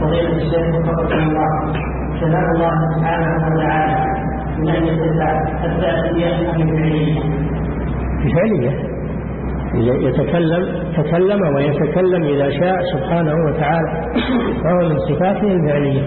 فضيلة الشيخ وفقكم الله كلام الله سبحانه وتعالى من أن الصفات الذاتية أم الفعلية؟ الفعلية يتكلم تكلم ويتكلم إذا شاء سبحانه وتعالى فهو من صفاته الفعلية.